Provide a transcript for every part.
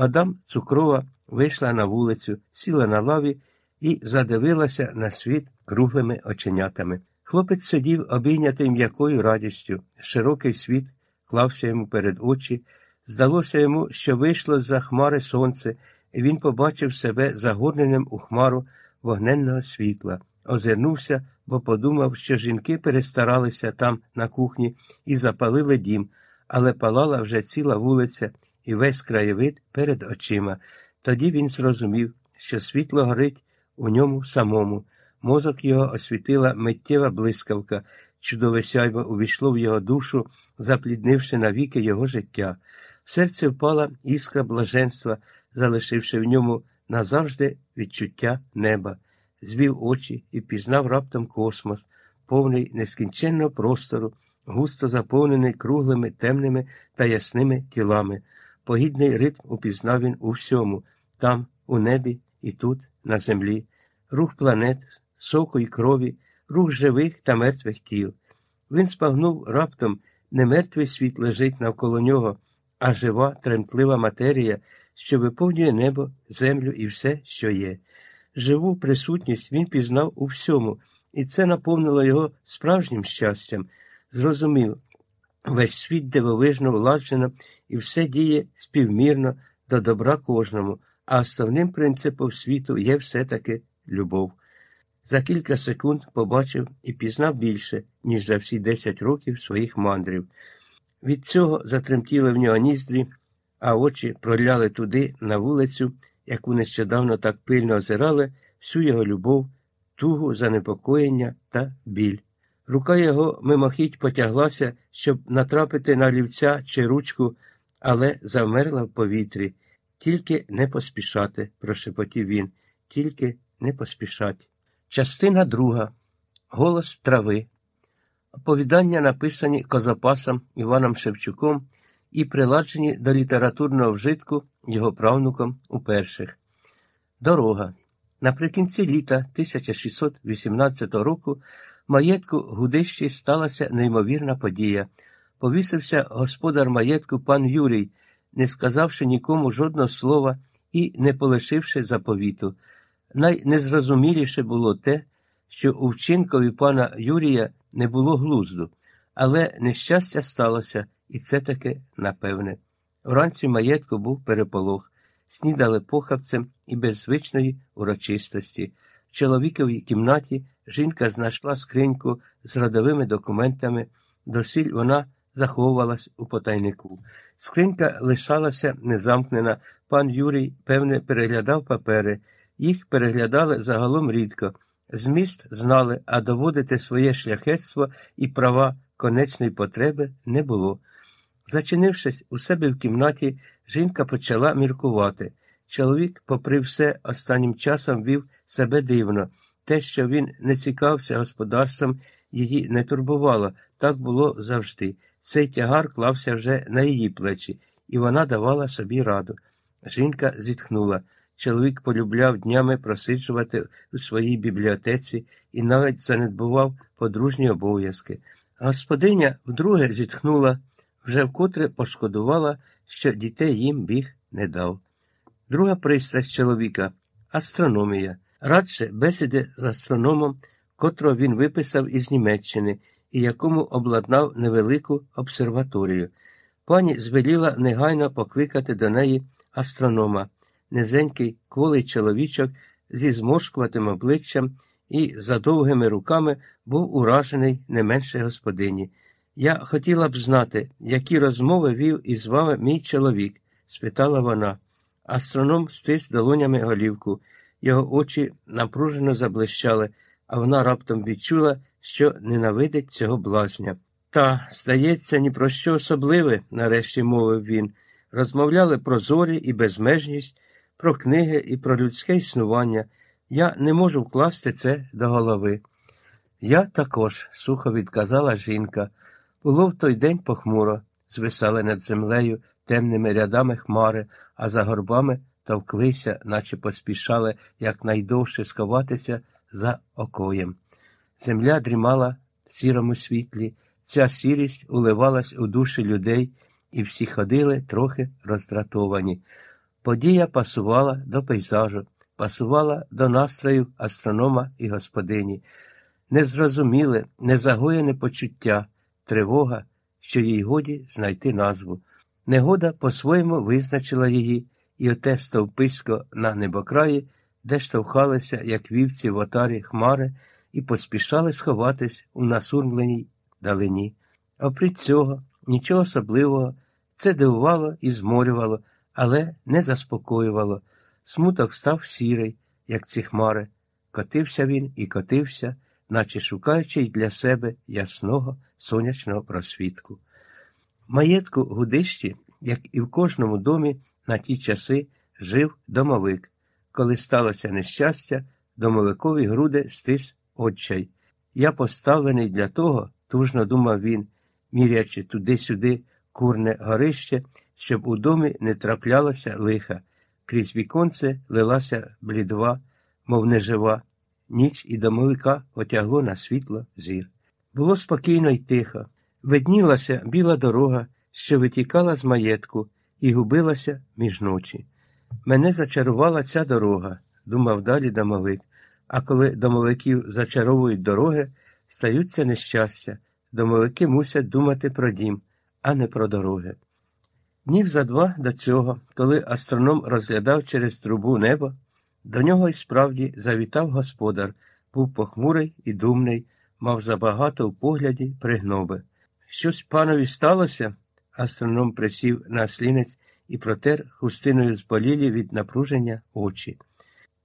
Мадам Цукрова вийшла на вулицю, сіла на лаві і задивилася на світ круглими оченятами. Хлопець сидів, обійнятий м'якою радістю. Широкий світ клався йому перед очі. Здалося йому, що вийшло з за хмари сонце, і він побачив себе загорненим у хмару вогненного світла. Озирнувся, бо подумав, що жінки перестаралися там на кухні і запалили дім, але палала вже ціла вулиця і весь краєвид перед очима. Тоді він зрозумів, що світло горить у ньому самому. Мозок його освітила миттєва блискавка, чудове сяйво увійшло в його душу, запліднивши навіки його життя. В серце впала іскра блаженства, залишивши в ньому назавжди відчуття неба, звів очі і пізнав раптом космос, повний нескінченного простору, густо заповнений круглими, темними та ясними тілами. Погідний ритм упізнав він у всьому, там, у небі і тут, на землі, рух планет, соку і крові, рух живих та мертвих тіл. Він спагнув раптом не мертвий світ лежить навколо нього, а жива, тремтлива матерія, що виповнює небо, землю і все, що є. Живу присутність він пізнав у всьому, і це наповнило його справжнім щастям. Зрозумів, весь світ дивовижно владжено, і все діє співмірно до добра кожному, а основним принципом світу є все-таки любов. За кілька секунд побачив і пізнав більше, ніж за всі десять років своїх мандрів. Від цього затремтіли в нього ніздрі, а очі проляли туди, на вулицю, яку нещодавно так пильно озирали, всю його любов, тугу, занепокоєння та біль. Рука його мимохідь потяглася, щоб натрапити на лівця чи ручку, але завмерла в повітрі. Тільки не поспішати, прошепотів він, тільки не поспішать. Частина друга. Голос трави. Оповідання написані Козапасом Іваном Шевчуком і приладжені до літературного вжитку його правнуком у перших. Дорога. Наприкінці літа 1618 року маєтку Гудищі сталася неймовірна подія. Повісився господар маєтку пан Юрій, не сказавши нікому жодного слова і не полишивши заповіту. Найнезрозуміліше було те, що у вчинкові пана Юрія не було глузду, але нещастя сталося, і це таки напевне. Вранці маєтку був переполох, снідали похабцем і без звичної урочистості. В чоловіковій кімнаті жінка знайшла скриньку з родовими документами, досіль вона заховувалась у потайнику. Скринька лишалася незамкнена. Пан Юрій, певне, переглядав папери. Їх переглядали загалом рідко. Зміст знали, а доводити своє шляхетство і права конечної потреби не було. Зачинившись у себе в кімнаті, жінка почала міркувати. Чоловік, попри все, останнім часом вів себе дивно. Те, що він не цікався господарством, її не турбувало, так було завжди. Цей тягар клався вже на її плечі, і вона давала собі раду. Жінка зітхнула. Чоловік полюбляв днями просиджувати у своїй бібліотеці і навіть занедбував подружні обов'язки. Господиня вдруге зітхнула, вже вкотре пошкодувала, що дітей їм біг не дав. Друга пристрасть чоловіка астрономія. Радше бесіди з астрономом, котрого він виписав із Німеччини і якому обладнав невелику обсерваторію. Пані звеліла негайно покликати до неї астронома низенький кволий чоловічок зі зморшкуватим обличчям і за довгими руками був уражений не менше господині. Я хотіла б знати, які розмови вів із вами мій чоловік? спитала вона. Астроном стис долонями голівку. Його очі напружено заблищали, а вона раптом відчула, що ненавидить цього блазня. Та, здається, ні про що особливе, нарешті мовив він. Розмовляли про зорі і безмежність, про книги і про людське існування. Я не можу вкласти це до голови. Я також, сухо відказала жінка. Було в той день похмуро, звисали над землею темними рядами хмари, а за горбами товклися, наче поспішали якнайдовше сховатися за окоєм. Земля дрімала в сірому світлі, ця сірість уливалась у душі людей, і всі ходили трохи роздратовані. Подія пасувала до пейзажу, пасувала до настроїв астронома і господині, незрозуміле, незагоєне почуття, тривога, що їй годі знайти назву. Негода по-своєму визначила її, і оте стовписько на небокраї, де штовхалися, як вівці в отарі хмари, і поспішали сховатись у насурмленій далині. Опри цього, нічого особливого, це дивувало і зморювало, але не заспокоювало. Смуток став сірий, як ці хмари. Котився він і котився, наче шукаючи й для себе ясного сонячного просвітку. Маєтку гудищі, як і в кожному домі, на ті часи жив домовик. Коли сталося нещастя, домовикові груди стис отчай. Я поставлений для того, тужно думав він, мірячи туди-сюди курне горище, щоб у домі не траплялося лиха. Крізь віконце лилася блідва, мов нежива. Ніч і домовика отягло на світло зір. Було спокійно й тихо. Виднілася біла дорога, що витікала з маєтку, і губилася між ночі. Мене зачарувала ця дорога, думав далі домовик. А коли домовиків зачаровують дороги, стаються нещастя. Домовики мусять думати про дім, а не про дороги. Днів за два до цього, коли астроном розглядав через трубу небо, до нього й справді завітав господар, був похмурий і думний, мав забагато в погляді пригноби. Щось панові сталося? Астроном присів на слінець і протер хустиною зболілі від напруження очі.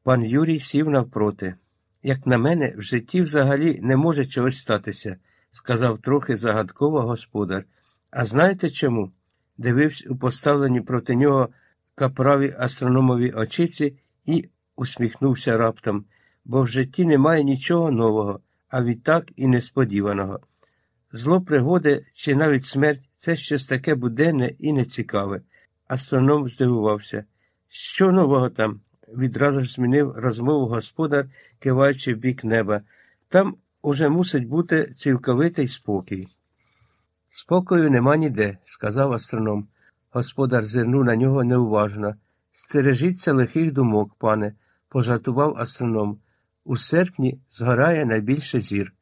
Пан Юрій сів навпроти. Як на мене, в житті взагалі не може чогось статися, сказав трохи загадково господар. А знаєте чому? Дивився у поставлені проти нього каправі астрономові очиці і усміхнувся раптом, бо в житті немає нічого нового, а відтак і несподіваного. Зло пригоди чи навіть смерть це щось таке буденне і нецікаве. Астроном здивувався. Що нового там? Відразу ж змінив розмову господар, киваючи в бік неба. Там уже мусить бути цілковитий спокій. Спокою нема ніде, сказав астроном. Господар зирнув на нього неуважно. Стережіться лихих думок, пане, пожартував астроном. У серпні згорає найбільше зір.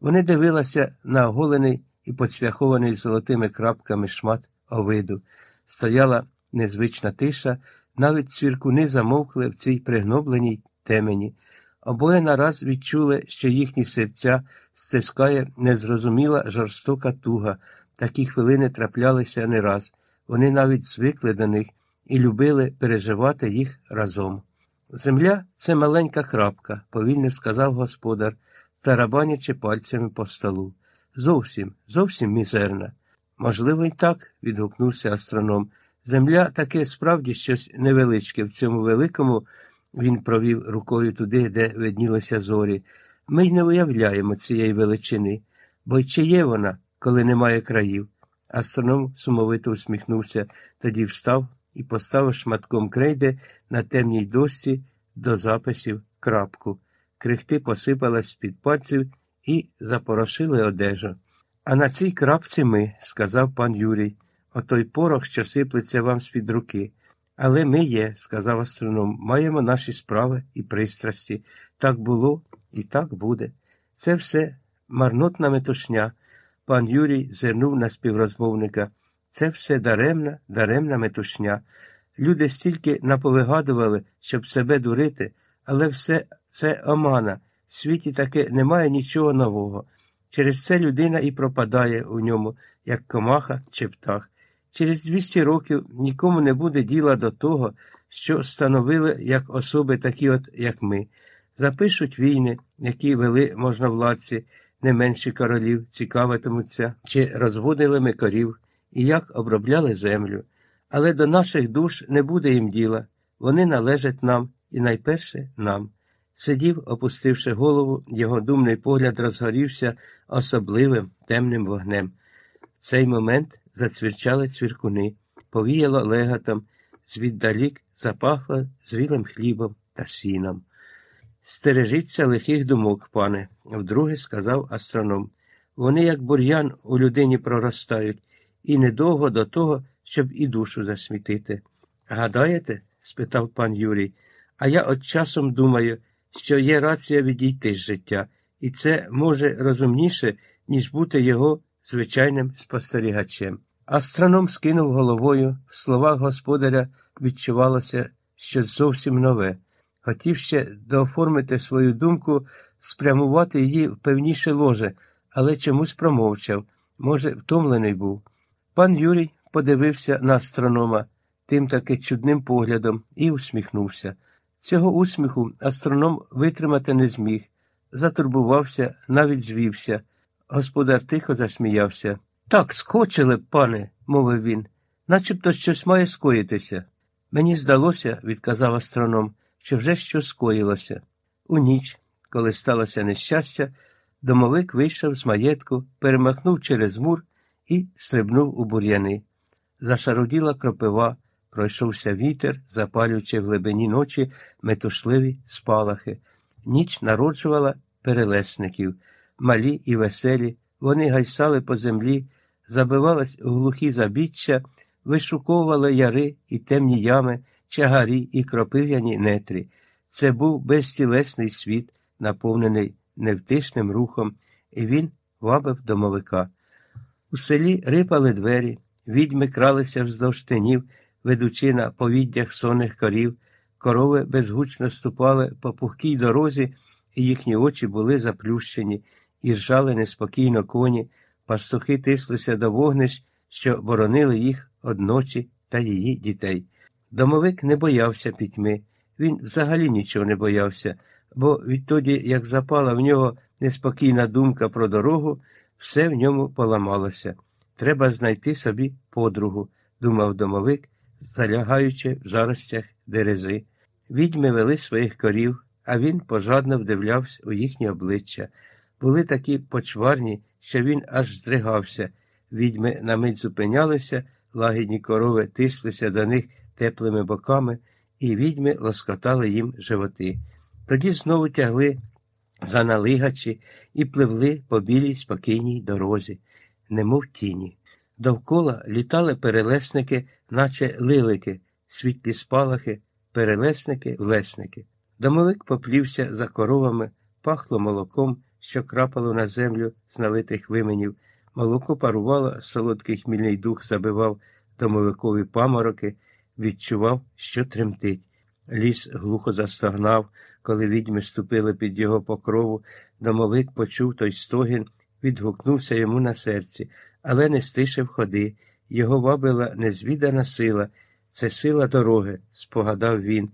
Вони дивилися на оголений і поцвяхований золотими крапками шмат овиду. Стояла незвична тиша, навіть цвіркуни замовкли в цій пригнобленій темені. Обоє нараз відчули, що їхні серця стискає незрозуміла жорстока туга. Такі хвилини траплялися не раз. Вони навіть звикли до них і любили переживати їх разом. Земля це маленька крапка, повільно сказав господар, тарабанячи пальцями по столу. Зовсім, зовсім мізерна. Можливо, і так, відгукнувся астроном. Земля таке справді щось невеличке в цьому великому. Він провів рукою туди, де виднілися зорі. Ми й не уявляємо цієї величини, бо й чи є вона, коли немає країв. Астроном сумовито усміхнувся, тоді встав і поставив шматком крейди на темній дошці до записів крапку. Крихти посипались з-під пальців і запорошили одежу. А на цій крапці ми, сказав пан Юрій, отой порох, що сиплеться вам з-під руки. Але ми є, сказав астроном, маємо наші справи і пристрасті. Так було і так буде. Це все марнотна метушня. Пан Юрій зирнув на співрозмовника. Це все даремна, даремна метушня. Люди стільки наповигадували, щоб себе дурити, але все це омана. Світі таки немає нічого нового. Через це людина і пропадає у ньому, як комаха чи птах. Через 200 років нікому не буде діла до того, що становили як особи, такі от, як ми. Запишуть війни, які вели можновладці, не менші королів, цікавитимуться, чи розводили ми корів, і як обробляли землю. Але до наших душ не буде їм діла, вони належать нам і найперше нам. Сидів, опустивши голову, його думний погляд розгорівся особливим темним вогнем. В цей момент зацвірчали цвіркуни, повіяло легатом, звіддалік запахло зрілим хлібом та сіном. Стережіться лихих думок, пане, вдруге сказав астроном. Вони, як бур'ян, у людині проростають, і недовго до того, щоб і душу засмітити. Гадаєте? спитав пан Юрій. А я от часом думаю, що є рація відійти з життя, і це може розумніше, ніж бути його звичайним спостерігачем. Астроном скинув головою, в словах господаря відчувалося щось зовсім нове. Хотів ще дооформити свою думку, спрямувати її в певніше ложе, але чомусь промовчав, може, втомлений був. Пан Юрій подивився на астронома тим таки чудним поглядом і усміхнувся. Цього усміху астроном витримати не зміг, затурбувався, навіть звівся. Господар тихо засміявся. Так, скочили, пане, мовив він, начебто щось має скоїтися. Мені здалося, відказав астроном, що вже щось скоїлося. У ніч, коли сталося нещастя, домовик вийшов з маєтку, перемахнув через мур і стрибнув у бур'яни. Зашаруділа кропива, пройшовся вітер, запалюючи в глибині ночі метушливі спалахи. Ніч народжувала перелесників, малі і веселі, вони гайсали по землі, забивались у глухі забіччя, вишуковували яри і темні ями, чагарі і кропив'яні нетрі. Це був безтілесний світ, наповнений невтишним рухом, і він вабив домовика. У селі рипали двері, відьми кралися вздовж тинів, ведучи на повіддях сонних корів, корови безгучно ступали по пухкій дорозі, і їхні очі були заплющені, і ржали неспокійно коні, пастухи тислися до вогнищ, що боронили їх одночі та її дітей. Домовик не боявся пітьми, він взагалі нічого не боявся, бо відтоді, як запала в нього неспокійна думка про дорогу, все в ньому поламалося. Треба знайти собі подругу, думав домовик, залягаючи в заростях дерези. Відьми вели своїх корів, а він пожадно вдивлявся у їхні обличчя. Були такі почварні, що він аж здригався. Відьми на мить зупинялися, лагідні корови тислися до них теплими боками, і відьми лоскотали їм животи. Тоді знову тягли за налигачі і пливли по білій спокійній дорозі, немов тіні. Довкола літали перелесники, наче лилики, світлі спалахи, перелесники, влесники. Домовик поплівся за коровами, пахло молоком, що крапало на землю з налитих вименів. Молоко парувало, солодкий хмільний дух забивав домовикові памороки, відчував, що тремтить. Ліс глухо застогнав, коли відьми ступили під його покрову. Домовик почув той стогін, відгукнувся йому на серці, але не стишив ходи. Його вабила незвідана сила. Це сила дороги, спогадав він,